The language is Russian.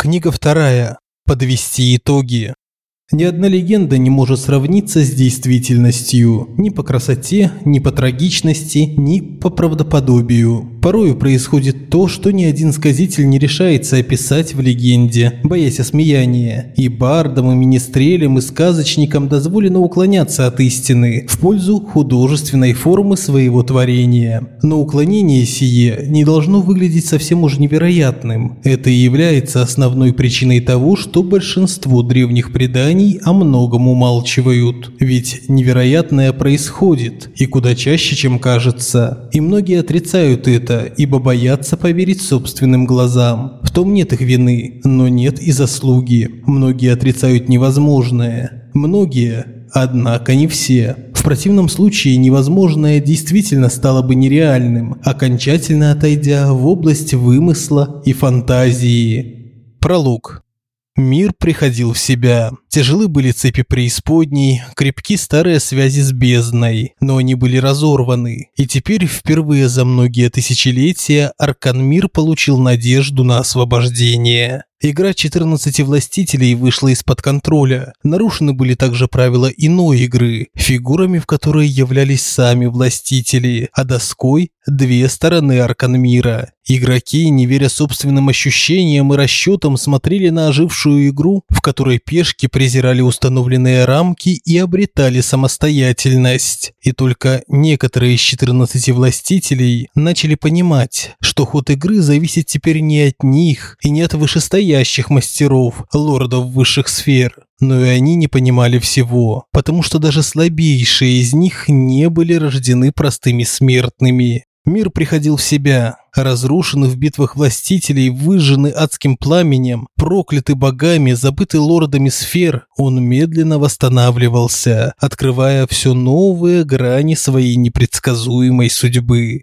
Книга вторая. Подвести итоги. Ни одна легенда не может сравниться с действительностью ни по красоте, ни по трагичности, ни по правдоподобию. Порою происходит то, что ни один сказитель не решается описать в легенде, боясь осмеяния. И бардам, и министрелям, и сказочникам дозволено уклоняться от истины в пользу художественной формы своего творения. Но уклонение сие не должно выглядеть совсем уж невероятным. Это и является основной причиной того, что большинство древних преданий они о многом умалчивают. Ведь невероятное происходит, и куда чаще, чем кажется. И многие отрицают это, ибо боятся поверить собственным глазам. В том нет их вины, но нет и заслуги. Многие отрицают невозможное. Многие, однако не все. В противном случае невозможное действительно стало бы нереальным, окончательно отойдя в область вымысла и фантазии. Пролог. Мир приходил в себя. Тяжелы были цепи преисподней, крепки старые связи с бездной, но они были разорваны. И теперь впервые за многие тысячелетия Аркан-мир получил надежду на освобождение. Игра 14 властителей вышла из-под контроля. Нарушены были также правила иной игры, фигурами в которой являлись сами властители, а доской – две стороны аркан мира. Игроки, не веря собственным ощущениям и расчетам, смотрели на ожившую игру, в которой пешки презирали установленные рамки и обретали самостоятельность. И только некоторые из 14 властителей начали понимать, что ход игры зависит теперь не от них и не от вышестоящих, настоящих мастеров, лордов высших сфер. Но и они не понимали всего, потому что даже слабейшие из них не были рождены простыми смертными. Мир приходил в себя, разрушенный в битвах властителей, выжженный адским пламенем, проклятый богами, забытый лордами сфер, он медленно восстанавливался, открывая все новые грани своей непредсказуемой судьбы.